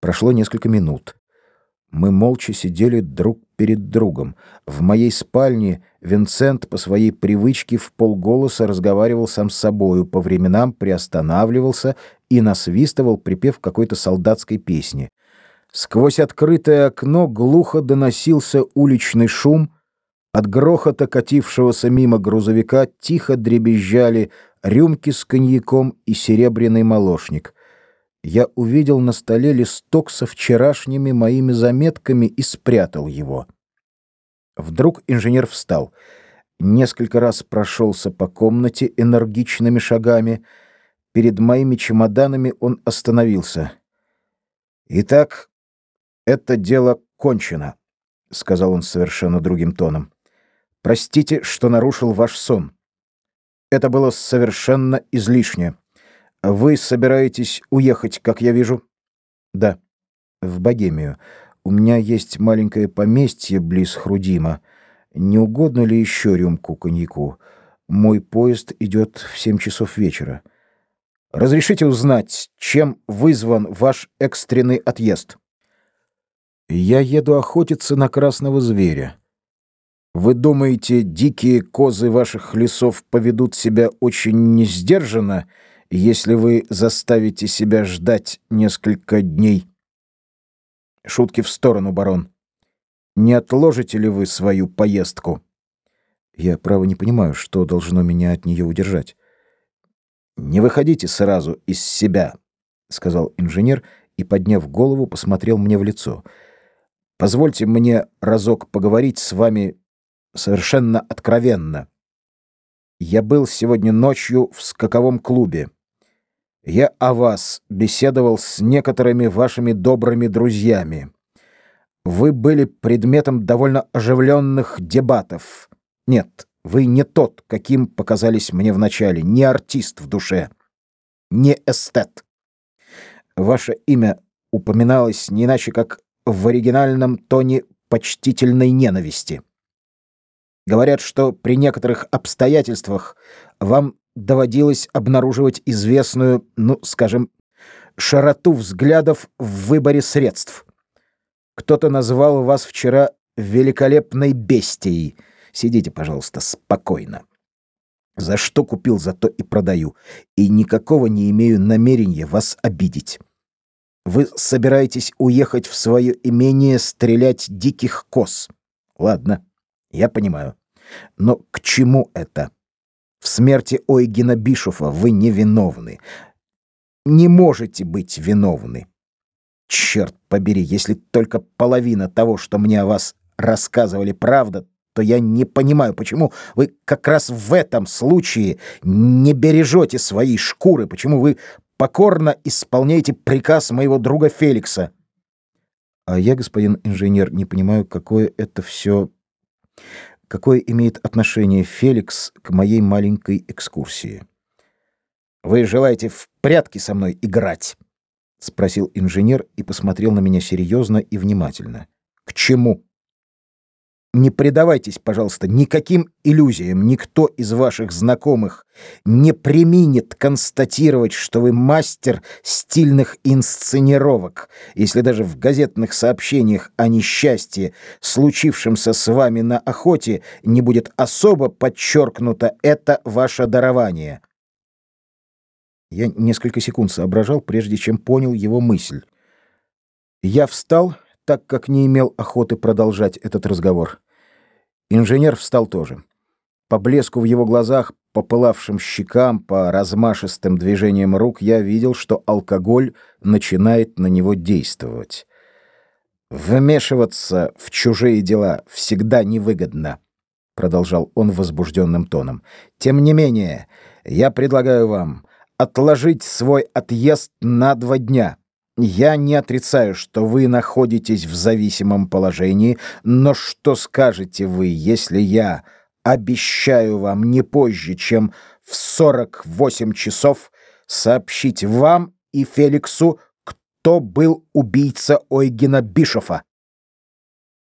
Прошло несколько минут. Мы молча сидели друг перед другом. В моей спальне Винсент по своей привычке в полголоса разговаривал сам с собою, по временам приостанавливался и насвистывал припев какой-то солдатской песни. Сквозь открытое окно глухо доносился уличный шум. От грохота катившегося мимо грузовика тихо дребезжали рюмки с коньяком и серебряный молочник я увидел на столе листок со вчерашними моими заметками и спрятал его. Вдруг инженер встал. Несколько раз прошелся по комнате энергичными шагами. Перед моими чемоданами он остановился. «Итак, это дело кончено», — сказал он совершенно другим тоном. «Простите, что нарушил ваш сон. Это было совершенно излишне». Вы собираетесь уехать, как я вижу? Да, в Богемию. У меня есть маленькое поместье близ Хрудима. Не угодно ли еще рюмку коньяку? Мой поезд идет в семь часов вечера. Разрешите узнать, чем вызван ваш экстренный отъезд? Я еду охотиться на красного зверя. Вы думаете, дикие козы ваших лесов поведут себя очень несдержанно? Если вы заставите себя ждать несколько дней. Шутки в сторону, барон. Не отложите ли вы свою поездку? Я, право, не понимаю, что должно меня от нее удержать. Не выходите сразу из себя, сказал инженер и, подняв голову, посмотрел мне в лицо. Позвольте мне разок поговорить с вами совершенно откровенно. Я был сегодня ночью в скаковом клубе. Я о вас беседовал с некоторыми вашими добрыми друзьями. Вы были предметом довольно оживленных дебатов. Нет, вы не тот, каким показались мне вначале, не артист в душе, не эстет. Ваше имя упоминалось не иначе, как в оригинальном тоне почтительной ненависти. Говорят, что при некоторых обстоятельствах вам доводилось обнаруживать известную, ну, скажем, широту взглядов в выборе средств. Кто-то назвал вас вчера великолепной бестией. Сидите, пожалуйста, спокойно. За что купил, за то и продаю, и никакого не имею намерения вас обидеть. Вы собираетесь уехать в свое имение стрелять диких коз. Ладно, я понимаю. Но к чему это? В смерти Ойгена Бишофа вы не виновны. Не можете быть виновны. Черт побери, если только половина того, что мне о вас рассказывали, правда, то я не понимаю, почему вы как раз в этом случае не бережете свои шкуры, почему вы покорно исполняете приказ моего друга Феликса. А я, господин инженер, не понимаю, какое это все какое имеет отношение Феликс к моей маленькой экскурсии. Вы желаете в прятки со мной играть? спросил инженер и посмотрел на меня серьезно и внимательно. К чему? Не предавайтесь, пожалуйста, никаким иллюзиям. Никто из ваших знакомых не применит констатировать, что вы мастер стильных инсценировок, если даже в газетных сообщениях о несчастье, случившемся с вами на охоте, не будет особо подчеркнуто это ваше дарование. Я несколько секунд соображал, прежде чем понял его мысль. Я встал, так как не имел охоты продолжать этот разговор. Инженер встал тоже. По блеску в его глазах, по пылавшим щекам, по размашистым движениям рук я видел, что алкоголь начинает на него действовать. «Вмешиваться в чужие дела всегда невыгодно», — продолжал он возбужденным тоном. «Тем не менее, я предлагаю вам отложить свой отъезд на два дня». Я не отрицаю, что вы находитесь в зависимом положении, но что скажете вы, если я обещаю вам не позже, чем в 48 часов сообщить вам и Феликсу, кто был убийца Ойгена Бишофа?